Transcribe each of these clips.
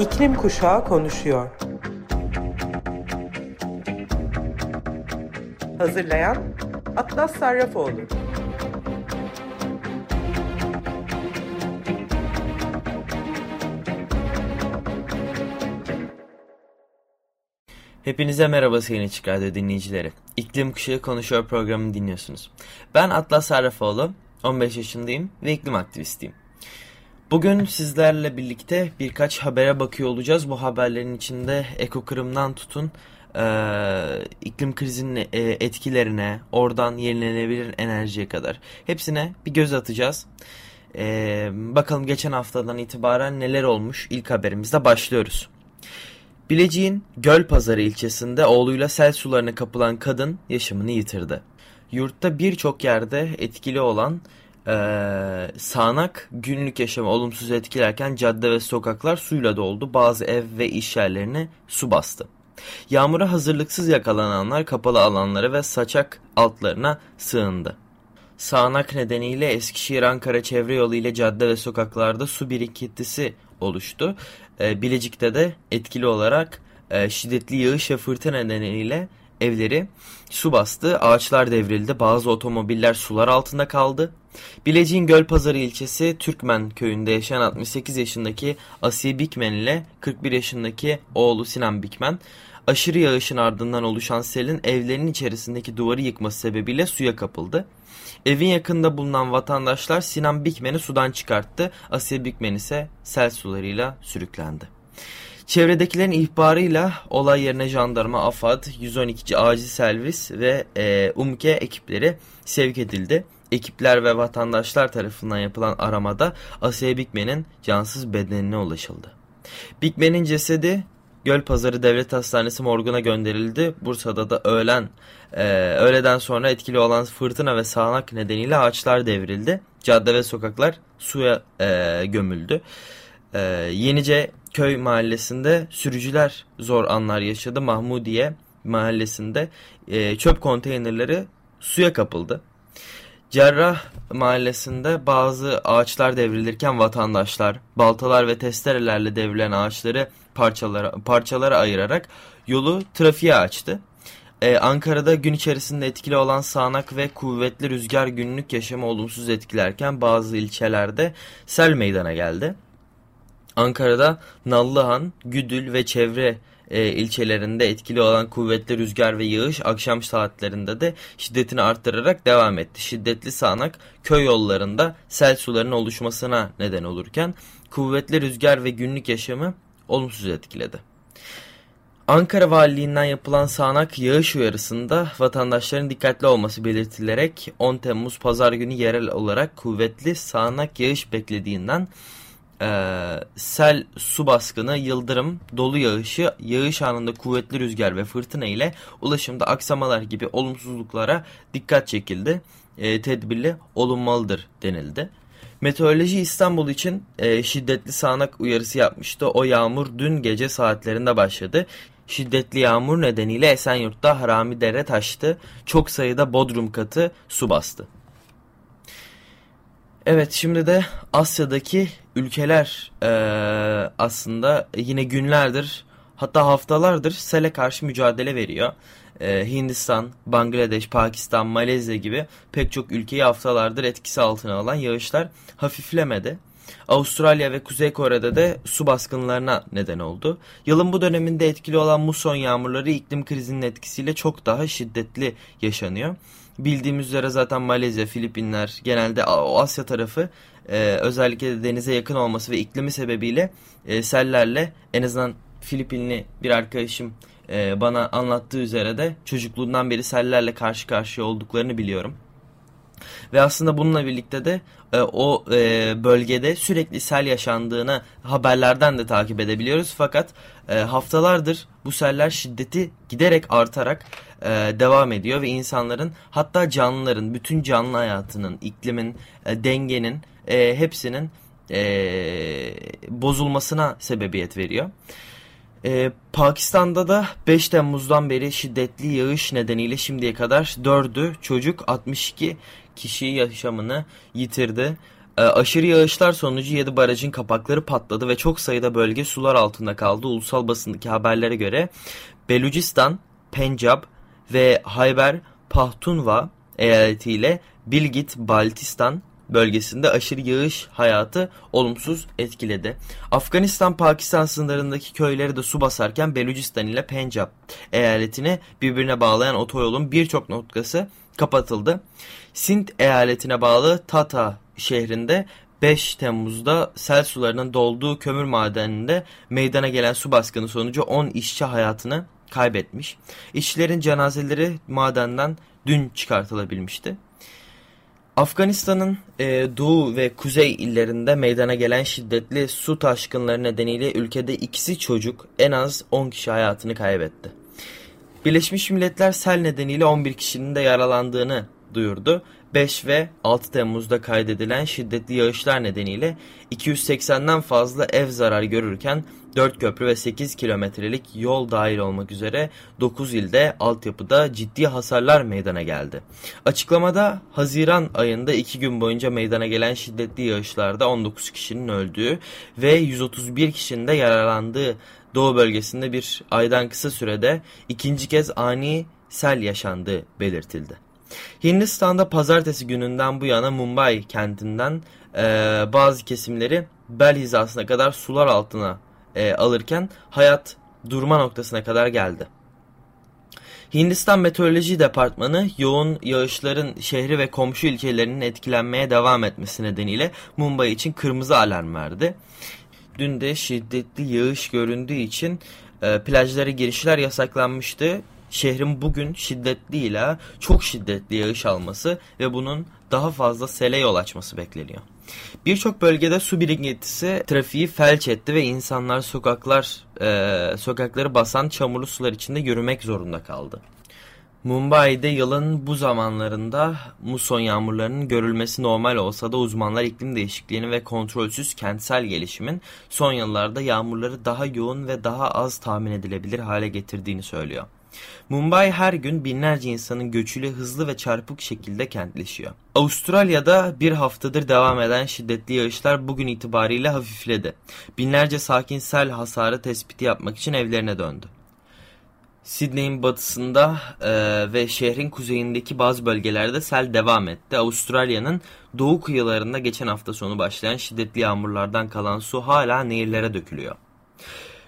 İklim Kuşağı konuşuyor. Hazırlayan Atlas Sarrafoğlu. Hepinize merhaba sayın Açık Radyo dinleyicileri. İklim Kuşağı Konuşuyor programını dinliyorsunuz. Ben Atlas Sarrafoğlu, 15 yaşındayım ve iklim aktivistiyim. Bugün sizlerle birlikte birkaç habere bakıyor olacağız. Bu haberlerin içinde ekokırımdan tutun e, iklim krizinin e, etkilerine, oradan yenilenebilir enerjiye kadar hepsine bir göz atacağız. E, bakalım geçen haftadan itibaren neler olmuş ilk haberimizde başlıyoruz. Bilecik'in Gölpazarı ilçesinde oğluyla sel sularına kapılan kadın yaşamını yitirdi. Yurtta birçok yerde etkili olan e, sağanak günlük yaşamı olumsuz etkilerken cadde ve sokaklar suyla doldu. Bazı ev ve iş yerlerini su bastı. Yağmura hazırlıksız yakalananlar kapalı alanlara ve saçak altlarına sığındı. Sağanak nedeniyle Eskişehir-Ankara çevre yolu ile cadde ve sokaklarda su birikintisi oluştu. E, Bilecik'te de etkili olarak e, şiddetli yağış ve fırtına nedeniyle evleri su bastı, ağaçlar devrildi, bazı otomobiller sular altında kaldı. Bilecik'in Gölpazarı ilçesi Türkmen köyünde yaşayan 68 yaşındaki Asiye Bikmen ile 41 yaşındaki oğlu Sinan Bikmen aşırı yağışın ardından oluşan selin evlerinin içerisindeki duvarı yıkması sebebiyle suya kapıldı. Evin yakında bulunan vatandaşlar Sinan Bikmen'i sudan çıkarttı. Asiye Bikmen ise sel sularıyla sürüklendi. Çevredekilerin ihbarıyla olay yerine jandarma, AFAD, 112. acil servis ve e, UMKE ekipleri sevk edildi. Ekipler ve vatandaşlar tarafından yapılan aramada Asiye Bikmen'in cansız bedenine ulaşıldı. Bikmen'in cesedi Gölpazarı Devlet Hastanesi morguna gönderildi. Bursa'da da öğlen e, öğleden sonra etkili olan fırtına ve sağanak nedeniyle ağaçlar devrildi. Cadde ve sokaklar suya e, gömüldü. E, Yenice köy mahallesinde sürücüler zor anlar yaşadı. Mahmudiye mahallesinde e, çöp konteynerleri suya kapıldı. Cerrah mahallesinde bazı ağaçlar devrilirken vatandaşlar baltalar ve testerelerle devrilen ağaçları parçalara, parçalara ayırarak yolu trafiğe açtı. Ee, Ankara'da gün içerisinde etkili olan sağanak ve kuvvetli rüzgar günlük yaşamı olumsuz etkilerken bazı ilçelerde sel meydana geldi. Ankara'da Nallıhan, Güdül ve çevre e, ilçelerinde etkili olan kuvvetli rüzgar ve yağış akşam saatlerinde de şiddetini arttırarak devam etti. Şiddetli sağanak köy yollarında sel sularının oluşmasına neden olurken kuvvetli rüzgar ve günlük yaşamı olumsuz etkiledi. Ankara Valiliğinden yapılan sağanak yağış uyarısında vatandaşların dikkatli olması belirtilerek 10 Temmuz Pazar günü yerel olarak kuvvetli sağanak yağış beklediğinden e, sel, su baskını, yıldırım, dolu yağışı, yağış anında kuvvetli rüzgar ve fırtına ile ulaşımda aksamalar gibi olumsuzluklara dikkat çekildi. E, tedbirli olunmalıdır denildi. Meteoroloji İstanbul için e, şiddetli sağanak uyarısı yapmıştı. O yağmur dün gece saatlerinde başladı. Şiddetli yağmur nedeniyle Esenyurt'ta Harami Dere taştı. Çok sayıda bodrum katı su bastı. Evet şimdi de Asya'daki ülkeler e, aslında yine günlerdir hatta haftalardır sele karşı mücadele veriyor. E, Hindistan, Bangladeş, Pakistan, Malezya gibi pek çok ülkeyi haftalardır etkisi altına alan yağışlar hafiflemedi. Avustralya ve Kuzey Kore'de de su baskınlarına neden oldu. Yılın bu döneminde etkili olan muson yağmurları iklim krizinin etkisiyle çok daha şiddetli yaşanıyor. Bildiğimiz üzere zaten Malezya, Filipinler genelde o Asya tarafı e, özellikle de denize yakın olması ve iklimi sebebiyle e, sellerle en azından Filipinli bir arkadaşım e, bana anlattığı üzere de çocukluğundan beri sellerle karşı karşıya olduklarını biliyorum. Ve aslında bununla birlikte de e, o e, bölgede sürekli sel yaşandığını haberlerden de takip edebiliyoruz. Fakat e, haftalardır bu seller şiddeti giderek artarak e, devam ediyor ve insanların hatta canlıların, bütün canlı hayatının, iklimin, e, dengenin e, hepsinin e, bozulmasına sebebiyet veriyor. Ee, Pakistan'da da 5 Temmuz'dan beri şiddetli yağış nedeniyle şimdiye kadar 4'ü çocuk 62 kişi yaşamını yitirdi. E, aşırı yağışlar sonucu 7 barajın kapakları patladı ve çok sayıda bölge sular altında kaldı. Ulusal basındaki haberlere göre Belucistan, Pencab ve Hayber Pahtunva eyaletiyle Bilgit Baltistan bölgesinde aşırı yağış hayatı olumsuz etkiledi. Afganistan-Pakistan sınırlarındaki köyleri de su basarken Belucistan ile Pencap eyaletini birbirine bağlayan otoyolun birçok noktası kapatıldı. Sint eyaletine bağlı Tata şehrinde 5 Temmuz'da sel sularının dolduğu kömür madeninde meydana gelen su baskını sonucu 10 işçi hayatını kaybetmiş. İşçilerin cenazeleri madenden dün çıkartılabilmişti. Afganistan'ın e, doğu ve kuzey illerinde meydana gelen şiddetli su taşkınları nedeniyle ülkede ikisi çocuk en az 10 kişi hayatını kaybetti. Birleşmiş Milletler sel nedeniyle 11 kişinin de yaralandığını duyurdu. 5 ve 6 Temmuz'da kaydedilen şiddetli yağışlar nedeniyle 280'den fazla ev zarar görürken 4 köprü ve 8 kilometrelik yol dahil olmak üzere 9 ilde altyapıda ciddi hasarlar meydana geldi. Açıklamada Haziran ayında 2 gün boyunca meydana gelen şiddetli yağışlarda 19 kişinin öldüğü ve 131 kişinin de yaralandığı Doğu bölgesinde bir aydan kısa sürede ikinci kez ani sel yaşandığı belirtildi. Hindistan'da pazartesi gününden bu yana Mumbai kentinden e, bazı kesimleri bel hizasına kadar sular altına e, alırken hayat durma noktasına kadar geldi. Hindistan Meteoroloji Departmanı yoğun yağışların şehri ve komşu ilçelerinin etkilenmeye devam etmesi nedeniyle Mumbai için kırmızı alarm verdi. Dün de şiddetli yağış göründüğü için e, plajlara girişler yasaklanmıştı. Şehrin bugün şiddetli ile çok şiddetli yağış alması ve bunun daha fazla sele yol açması bekleniyor. Birçok bölgede su birikintisi trafiği felç etti ve insanlar sokaklar e, sokakları basan çamurlu sular içinde yürümek zorunda kaldı. Mumbai'de yılın bu zamanlarında muson yağmurlarının görülmesi normal olsa da uzmanlar iklim değişikliğini ve kontrolsüz kentsel gelişimin son yıllarda yağmurları daha yoğun ve daha az tahmin edilebilir hale getirdiğini söylüyor. Mumbai her gün binlerce insanın göçüyle hızlı ve çarpık şekilde kentleşiyor. Avustralya'da bir haftadır devam eden şiddetli yağışlar bugün itibariyle hafifledi. Binlerce sakin sel hasarı tespiti yapmak için evlerine döndü. Sydney'in batısında e, ve şehrin kuzeyindeki bazı bölgelerde sel devam etti. Avustralya'nın doğu kıyılarında geçen hafta sonu başlayan şiddetli yağmurlardan kalan su hala nehirlere dökülüyor.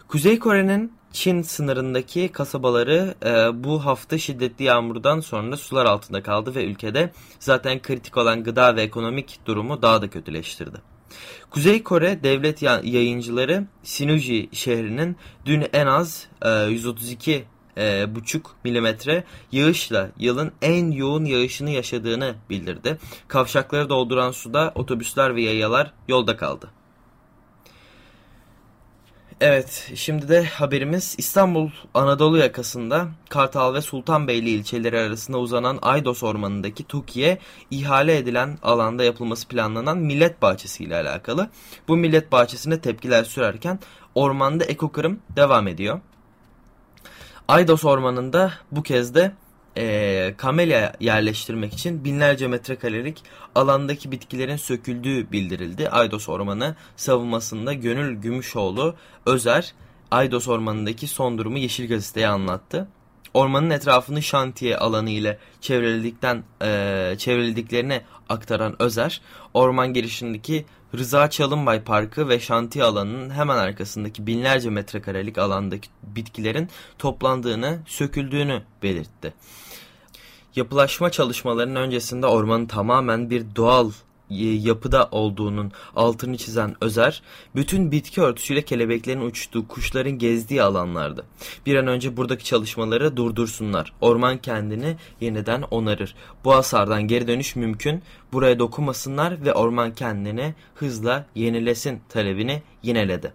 Kuzey Kore'nin Çin sınırındaki kasabaları e, bu hafta şiddetli yağmurdan sonra sular altında kaldı ve ülkede zaten kritik olan gıda ve ekonomik durumu daha da kötüleştirdi. Kuzey Kore devlet yayıncıları Sinuji şehrinin dün en az e, 132 e, buçuk milimetre yağışla yılın en yoğun yağışını yaşadığını bildirdi. Kavşakları dolduran suda otobüsler ve yayalar yolda kaldı. Evet, şimdi de haberimiz İstanbul Anadolu yakasında Kartal ve Sultanbeyli ilçeleri arasında uzanan Aydos Ormanı'ndaki TOKİ'ye ihale edilen alanda yapılması planlanan millet bahçesi ile alakalı. Bu millet bahçesine tepkiler sürerken ormanda ekokırım devam ediyor. Aydos Ormanı'nda bu kez de e, kamelya yerleştirmek için binlerce metrekarelik alandaki bitkilerin söküldüğü bildirildi. Aydos Ormanı savunmasında Gönül Gümüşoğlu Özer Aydos Ormanı'ndaki son durumu Yeşil Gazete'ye anlattı. Ormanın etrafını şantiye alanı ile çevriledikten e, çevrilediklerini aktaran Özer, orman girişindeki Rıza Çalınbay Parkı ve şantiye alanının hemen arkasındaki binlerce metrekarelik alandaki bitkilerin toplandığını, söküldüğünü belirtti. Yapılaşma çalışmalarının öncesinde ormanın tamamen bir doğal yapıda olduğunun altını çizen Özer, bütün bitki örtüsüyle kelebeklerin uçtuğu, kuşların gezdiği alanlardı. Bir an önce buradaki çalışmaları durdursunlar. Orman kendini yeniden onarır. Bu hasardan geri dönüş mümkün. Buraya dokunmasınlar ve orman kendini hızla yenilesin talebini yineledi.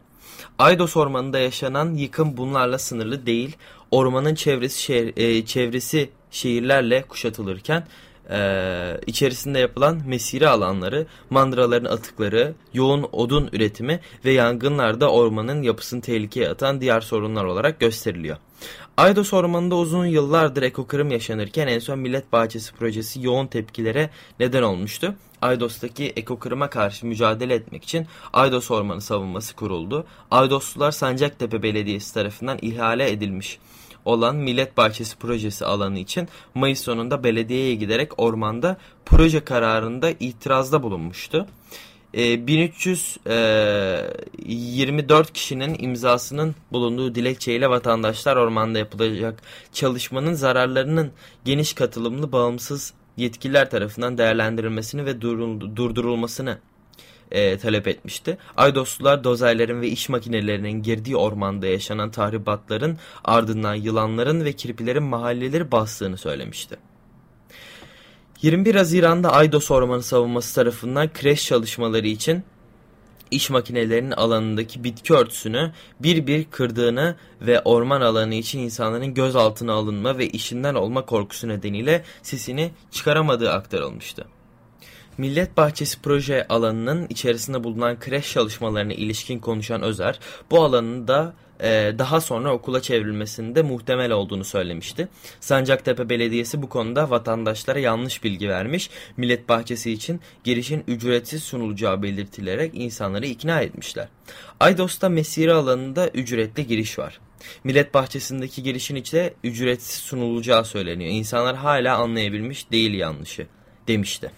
Aydos Ormanı'nda yaşanan yıkım bunlarla sınırlı değil. Ormanın çevresi, şehir, e, çevresi şehirlerle kuşatılırken e, içerisinde yapılan mesire alanları, mandraların atıkları, yoğun odun üretimi ve yangınlarda ormanın yapısını tehlikeye atan diğer sorunlar olarak gösteriliyor. Aydos Ormanı'nda uzun yıllardır ekokırım yaşanırken en son Millet Bahçesi projesi yoğun tepkilere neden olmuştu. Aydos'taki ekokırıma karşı mücadele etmek için Aydos Ormanı savunması kuruldu. Aydoslular Sancaktepe Belediyesi tarafından ihale edilmiş olan Millet Bahçesi projesi alanı için Mayıs sonunda belediyeye giderek ormanda proje kararında itirazda bulunmuştu. 1324 kişinin imzasının bulunduğu dilekçeyle vatandaşlar ormanda yapılacak çalışmanın zararlarının geniş katılımlı bağımsız yetkililer tarafından değerlendirilmesini ve durdurulmasını e, talep etmişti. Aydoslular dozerlerin ve iş makinelerinin girdiği ormanda yaşanan tahribatların ardından yılanların ve kirpilerin mahalleleri bastığını söylemişti. 21 Haziran'da Aydos Ormanı Savunması tarafından kreş çalışmaları için iş makinelerinin alanındaki bitki örtüsünü bir bir kırdığını ve orman alanı için insanların gözaltına alınma ve işinden olma korkusu nedeniyle sesini çıkaramadığı aktarılmıştı. Millet Bahçesi proje alanının içerisinde bulunan kreş çalışmalarına ilişkin konuşan Özer, bu alanın da e, daha sonra okula çevrilmesinde muhtemel olduğunu söylemişti. Sancaktepe Belediyesi bu konuda vatandaşlara yanlış bilgi vermiş, Millet Bahçesi için girişin ücretsiz sunulacağı belirtilerek insanları ikna etmişler. Aydos'ta mesire alanında ücretli giriş var. Millet Bahçesi'ndeki girişin içinde ücretsiz sunulacağı söyleniyor. İnsanlar hala anlayabilmiş değil yanlışı demişti.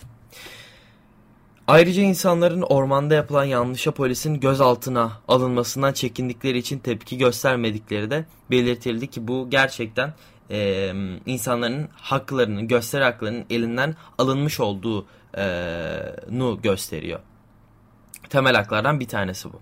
Ayrıca insanların ormanda yapılan yanlışa polisin gözaltına alınmasından çekindikleri için tepki göstermedikleri de belirtildi ki bu gerçekten e, insanların haklarının, gösteri haklarının elinden alınmış olduğunu gösteriyor. Temel haklardan bir tanesi bu.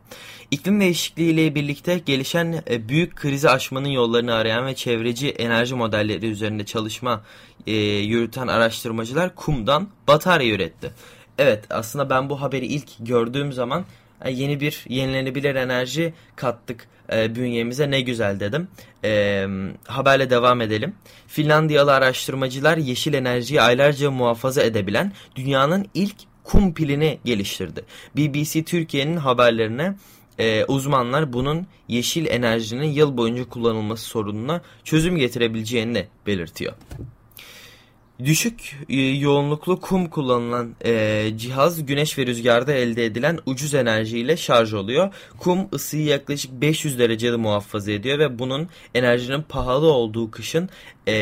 İklim değişikliği ile birlikte gelişen e, büyük krizi aşmanın yollarını arayan ve çevreci enerji modelleri üzerinde çalışma e, yürüten araştırmacılar kumdan batarya üretti. Evet aslında ben bu haberi ilk gördüğüm zaman yeni bir yenilenebilir enerji kattık e, bünyemize ne güzel dedim. E, haberle devam edelim. Finlandiyalı araştırmacılar yeşil enerjiyi aylarca muhafaza edebilen dünyanın ilk kum pilini geliştirdi. BBC Türkiye'nin haberlerine e, uzmanlar bunun yeşil enerjinin yıl boyunca kullanılması sorununa çözüm getirebileceğini belirtiyor. Düşük e, yoğunluklu kum kullanılan e, cihaz güneş ve rüzgarda elde edilen ucuz enerjiyle şarj oluyor. Kum ısıyı yaklaşık 500 derecede muhafaza ediyor ve bunun enerjinin pahalı olduğu kışın e,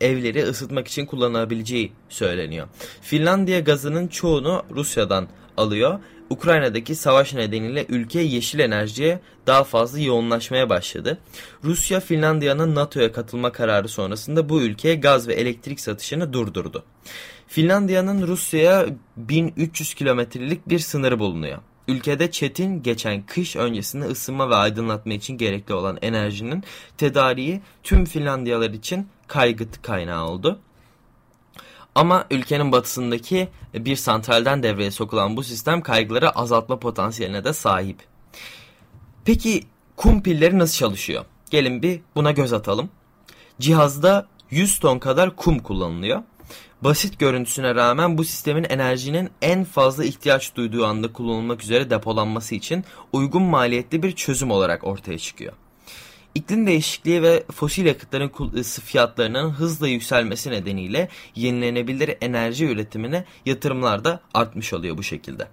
evleri ısıtmak için kullanılabileceği söyleniyor. Finlandiya gazının çoğunu Rusya'dan alıyor Ukrayna'daki savaş nedeniyle ülke yeşil enerjiye daha fazla yoğunlaşmaya başladı. Rusya Finlandiya'nın NATO'ya katılma kararı sonrasında bu ülkeye gaz ve elektrik satışını durdurdu. Finlandiya'nın Rusya'ya 1300 kilometrelik bir sınırı bulunuyor. Ülkede çetin geçen kış öncesinde ısınma ve aydınlatma için gerekli olan enerjinin tedariği tüm Finlandiyalar için kaygı kaynağı oldu. Ama ülkenin batısındaki bir santralden devreye sokulan bu sistem kaygıları azaltma potansiyeline de sahip. Peki kum pilleri nasıl çalışıyor? Gelin bir buna göz atalım. Cihazda 100 ton kadar kum kullanılıyor. Basit görüntüsüne rağmen bu sistemin enerjinin en fazla ihtiyaç duyduğu anda kullanılmak üzere depolanması için uygun maliyetli bir çözüm olarak ortaya çıkıyor. İklim değişikliği ve fosil yakıtların fiyatlarının hızla yükselmesi nedeniyle yenilenebilir enerji üretimine yatırımlar da artmış oluyor bu şekilde.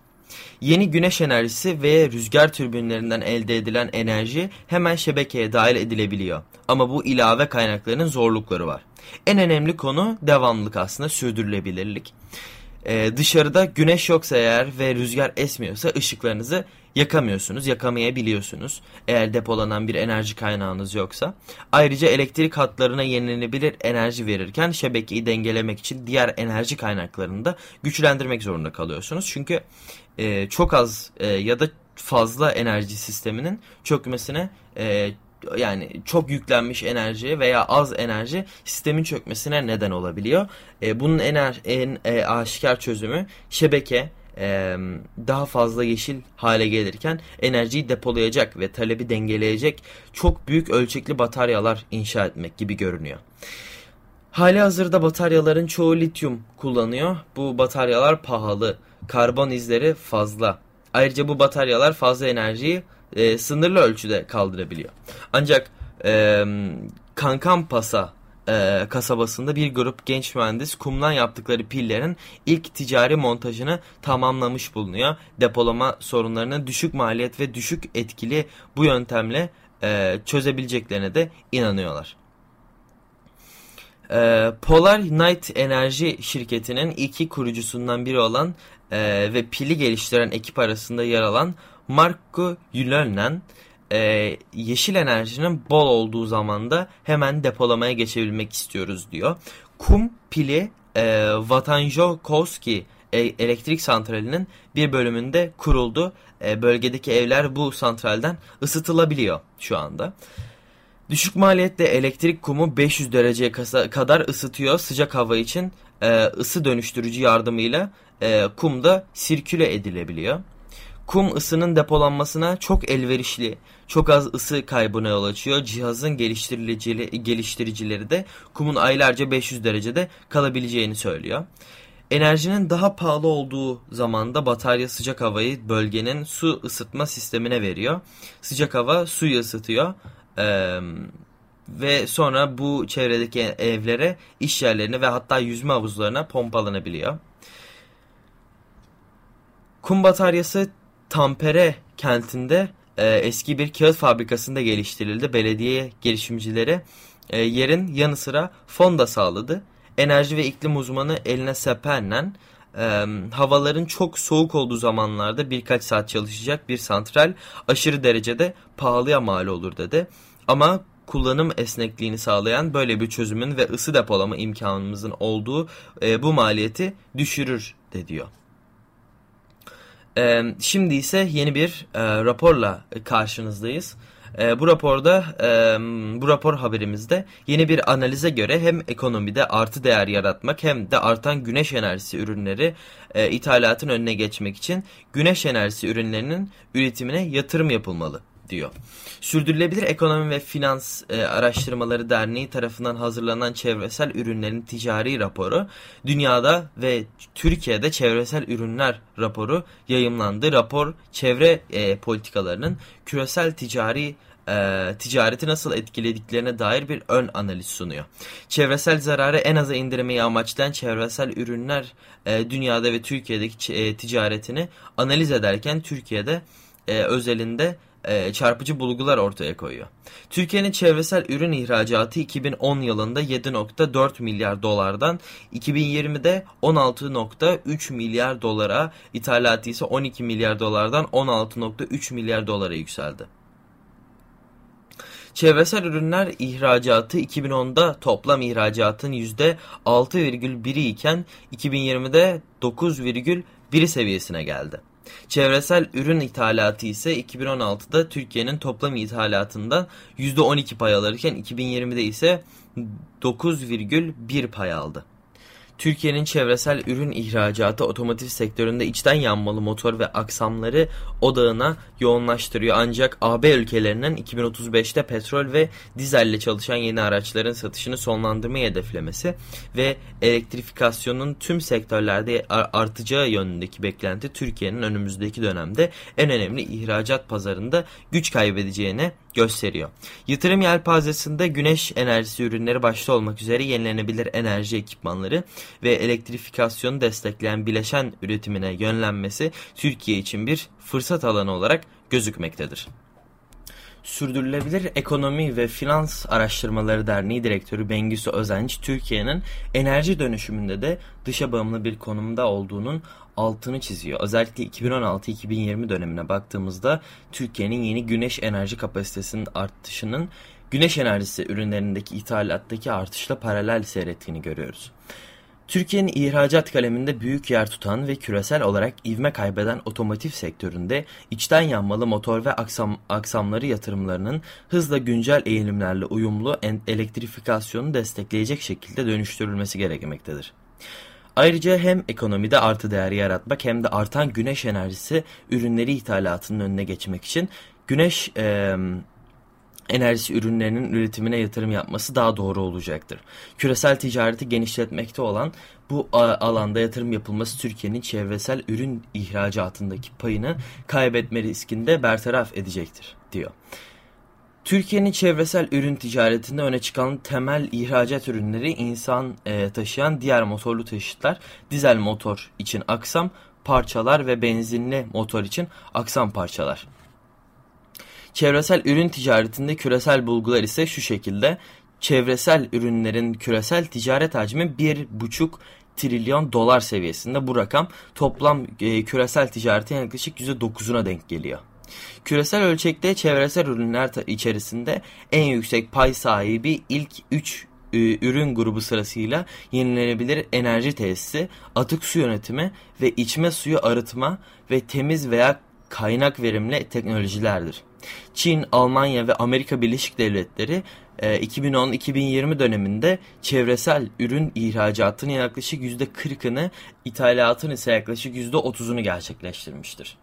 Yeni güneş enerjisi ve rüzgar türbinlerinden elde edilen enerji hemen şebekeye dahil edilebiliyor. Ama bu ilave kaynaklarının zorlukları var. En önemli konu devamlılık aslında sürdürülebilirlik. Ee, dışarıda güneş yoksa eğer ve rüzgar esmiyorsa ışıklarınızı yakamıyorsunuz, yakamayabiliyorsunuz. Eğer depolanan bir enerji kaynağınız yoksa. Ayrıca elektrik hatlarına yenilenebilir enerji verirken şebekeyi dengelemek için diğer enerji kaynaklarını da güçlendirmek zorunda kalıyorsunuz. Çünkü e, çok az e, ya da fazla enerji sisteminin çökmesine e, yani çok yüklenmiş enerji veya az enerji sistemin çökmesine neden olabiliyor. E, bunun en, en e, aşikar çözümü şebeke e, daha fazla yeşil hale gelirken enerjiyi depolayacak ve talebi dengeleyecek çok büyük ölçekli bataryalar inşa etmek gibi görünüyor. Hali hazırda bataryaların çoğu lityum kullanıyor. Bu bataryalar pahalı. Karbon izleri fazla. Ayrıca bu bataryalar fazla enerjiyi e, sınırlı ölçüde kaldırabiliyor. Ancak e, Kankampasa e, kasabasında bir grup genç mühendis kumdan yaptıkları pillerin ilk ticari montajını tamamlamış bulunuyor. Depolama sorunlarını düşük maliyet ve düşük etkili bu yöntemle e, çözebileceklerine de inanıyorlar. E, Polar Night Enerji şirketinin iki kurucusundan biri olan e, ve pili geliştiren ekip arasında yer alan Marco Yulönen e, yeşil enerjinin bol olduğu zamanda hemen depolamaya geçebilmek istiyoruz diyor. Kum pili e, Vatanjovski e, elektrik santralinin bir bölümünde kuruldu. E, bölgedeki evler bu santralden ısıtılabiliyor şu anda. Düşük maliyette elektrik kumu 500 dereceye kadar ısıtıyor. Sıcak hava için e, ısı dönüştürücü yardımıyla e, kum da sirküle edilebiliyor. Kum ısının depolanmasına çok elverişli, çok az ısı kaybına yol açıyor. Cihazın geliştiricileri de kumun aylarca 500 derecede kalabileceğini söylüyor. Enerjinin daha pahalı olduğu zamanda batarya sıcak havayı bölgenin su ısıtma sistemine veriyor. Sıcak hava suyu ısıtıyor. Ee, ve sonra bu çevredeki evlere, iş yerlerine ve hatta yüzme havuzlarına pompalanabiliyor. Kum bataryası Tampere kentinde e, eski bir kağıt fabrikasında geliştirildi. Belediye girişimcileri e, yerin yanı sıra fon da sağladı. Enerji ve iklim uzmanı Eline Sepenlen e, havaların çok soğuk olduğu zamanlarda birkaç saat çalışacak bir santral aşırı derecede pahalıya mal olur dedi. Ama kullanım esnekliğini sağlayan böyle bir çözümün ve ısı depolama imkanımızın olduğu e, bu maliyeti düşürür de diyor. E, şimdi ise yeni bir e, raporla karşınızdayız. E, bu raporda, e, bu rapor haberimizde yeni bir analize göre hem ekonomide artı değer yaratmak hem de artan güneş enerjisi ürünleri e, ithalatın önüne geçmek için güneş enerjisi ürünlerinin üretimine yatırım yapılmalı diyor. Sürdürülebilir Ekonomi ve Finans e, Araştırmaları Derneği tarafından hazırlanan çevresel ürünlerin ticari raporu, dünyada ve Türkiye'de çevresel ürünler raporu yayımlandı. Rapor çevre e, politikalarının küresel ticari e, ticareti nasıl etkilediklerine dair bir ön analiz sunuyor. Çevresel zararı en aza indirmeyi amaçlayan çevresel ürünler e, dünyada ve Türkiye'deki e, ticaretini analiz ederken Türkiye'de e, özelinde e, çarpıcı bulgular ortaya koyuyor. Türkiye'nin çevresel ürün ihracatı 2010 yılında 7.4 milyar dolardan 2020'de 16.3 milyar dolara, ithalatı ise 12 milyar dolardan 16.3 milyar dolara yükseldi. Çevresel ürünler ihracatı 2010'da toplam ihracatın %6,1'i iken 2020'de 9,1 seviyesine geldi. Çevresel ürün ithalatı ise 2016'da Türkiye'nin toplam ithalatından %12 pay alırken 2020'de ise 9,1 pay aldı. Türkiye'nin çevresel ürün ihracatı otomotiv sektöründe içten yanmalı motor ve aksamları odağına yoğunlaştırıyor. Ancak AB ülkelerinin 2035'te petrol ve dizelle çalışan yeni araçların satışını sonlandırmayı hedeflemesi ve elektrifikasyonun tüm sektörlerde artacağı yönündeki beklenti Türkiye'nin önümüzdeki dönemde en önemli ihracat pazarında güç kaybedeceğine gösteriyor. Yatırım yelpazesinde güneş enerjisi ürünleri başta olmak üzere yenilenebilir enerji ekipmanları ve elektrifikasyonu destekleyen bileşen üretimine yönlenmesi Türkiye için bir fırsat alanı olarak gözükmektedir. Sürdürülebilir Ekonomi ve Finans Araştırmaları Derneği Direktörü Bengisu Özenç, Türkiye'nin enerji dönüşümünde de dışa bağımlı bir konumda olduğunun altını çiziyor. Özellikle 2016-2020 dönemine baktığımızda Türkiye'nin yeni güneş enerji kapasitesinin artışının güneş enerjisi ürünlerindeki ithalattaki artışla paralel seyrettiğini görüyoruz. Türkiye'nin ihracat kaleminde büyük yer tutan ve küresel olarak ivme kaybeden otomotiv sektöründe içten yanmalı motor ve aksam, aksamları yatırımlarının hızla güncel eğilimlerle uyumlu elektrifikasyonu destekleyecek şekilde dönüştürülmesi gerekmektedir. Ayrıca hem ekonomide artı değer yaratmak hem de artan güneş enerjisi ürünleri ithalatının önüne geçmek için güneş e, enerjisi ürünlerinin üretimine yatırım yapması daha doğru olacaktır. Küresel ticareti genişletmekte olan bu alanda yatırım yapılması Türkiye'nin çevresel ürün ihracatındaki payını kaybetme riskinde bertaraf edecektir diyor. Türkiye'nin çevresel ürün ticaretinde öne çıkan temel ihracat ürünleri insan e, taşıyan diğer motorlu taşıtlar, dizel motor için aksam parçalar ve benzinli motor için aksam parçalar. Çevresel ürün ticaretinde küresel bulgular ise şu şekilde. Çevresel ürünlerin küresel ticaret hacmi 1,5 trilyon dolar seviyesinde. Bu rakam toplam e, küresel ticaretin yaklaşık %9'una denk geliyor. Küresel ölçekte çevresel ürünler içerisinde en yüksek pay sahibi ilk 3 e, ürün grubu sırasıyla yenilenebilir enerji tesisi, atık su yönetimi ve içme suyu arıtma ve temiz veya kaynak verimli teknolojilerdir. Çin, Almanya ve Amerika Birleşik Devletleri 2010-2020 e, döneminde çevresel ürün ihracatının yaklaşık %40'ını, ithalatın ise yaklaşık %30'unu gerçekleştirmiştir.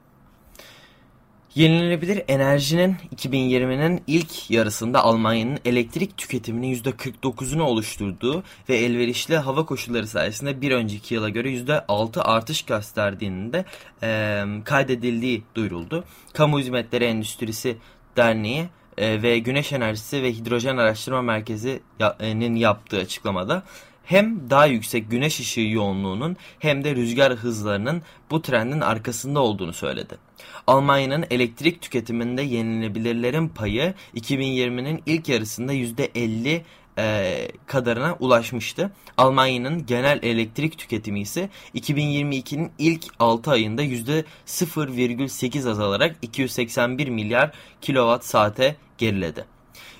Yenilenebilir enerjinin 2020'nin ilk yarısında Almanya'nın elektrik tüketiminin %49'unu oluşturduğu ve elverişli hava koşulları sayesinde bir önceki yıla göre %6 artış gösterdiğinin de e, kaydedildiği duyuruldu. Kamu Hizmetleri Endüstrisi Derneği e, ve Güneş Enerjisi ve Hidrojen Araştırma Merkezi'nin yaptığı açıklamada hem daha yüksek güneş ışığı yoğunluğunun hem de rüzgar hızlarının bu trendin arkasında olduğunu söyledi. Almanya'nın elektrik tüketiminde yenilebilirlerin payı 2020'nin ilk yarısında %50 e, kadarına ulaşmıştı. Almanya'nın genel elektrik tüketimi ise 2022'nin ilk 6 ayında %0,8 azalarak 281 milyar kilowatt saate geriledi.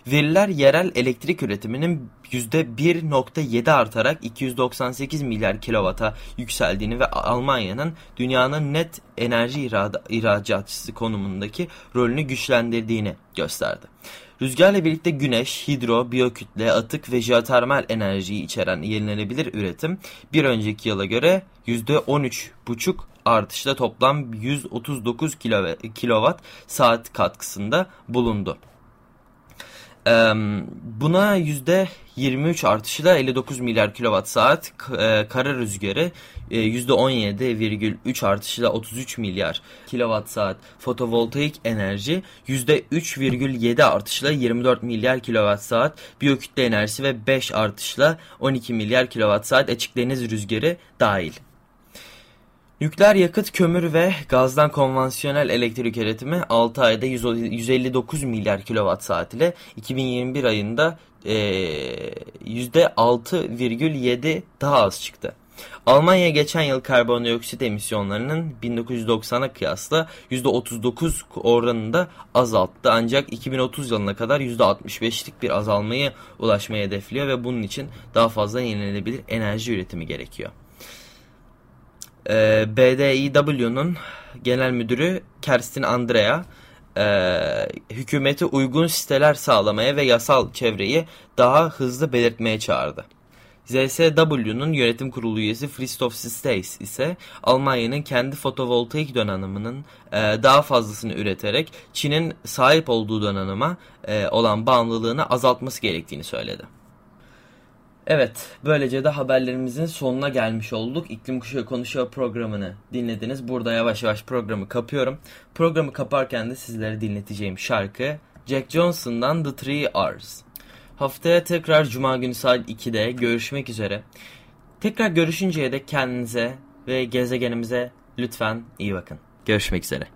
Veriler yerel elektrik üretiminin %1.7 artarak 298 milyar kilovata yükseldiğini ve Almanya'nın dünyanın net enerji ihracatçısı konumundaki rolünü güçlendirdiğini gösterdi. Rüzgarla birlikte güneş, hidro, biyokütle, atık ve jeotermal enerjiyi içeren yenilenebilir üretim bir önceki yıla göre %13,5 artışla toplam 139 kilowatt saat katkısında bulundu. Buna %23 artışıyla 59 milyar kilowatt saat e, kara rüzgarı %17,3 artışıyla 33 milyar kilowatt saat. Fotovoltaik enerji %3,7 artışla 24 milyar kilowatt saat. Biyokütle enerjisi ve 5 artışla 12 milyar kilowatt saat. Açık deniz rüzgarı dahil. Nükleer yakıt, kömür ve gazdan konvansiyonel elektrik üretimi 6 ayda 159 milyar kilowatt saat ile 2021 ayında e, %6,7 daha az çıktı. Almanya geçen yıl karbondioksit emisyonlarının 1990'a kıyasla %39 oranında azalttı. Ancak 2030 yılına kadar %65'lik bir azalmayı ulaşmaya hedefliyor ve bunun için daha fazla yenilenebilir enerji üretimi gerekiyor. Ee, BDIW'nun genel müdürü Kerstin Andrea e, hükümeti uygun siteler sağlamaya ve yasal çevreyi daha hızlı belirtmeye çağırdı. ZSW'nun yönetim kurulu üyesi Christoph Stace ise Almanya'nın kendi fotovoltaik donanımının e, daha fazlasını üreterek Çin'in sahip olduğu donanıma e, olan bağımlılığını azaltması gerektiğini söyledi. Evet, böylece de haberlerimizin sonuna gelmiş olduk. İklim Kuşağı Konuşuyor programını dinlediniz. Burada yavaş yavaş programı kapıyorum. Programı kaparken de sizlere dinleteceğim şarkı Jack Johnson'dan The Three R's. Haftaya tekrar Cuma günü saat 2'de görüşmek üzere. Tekrar görüşünceye dek kendinize ve gezegenimize lütfen iyi bakın. Görüşmek üzere.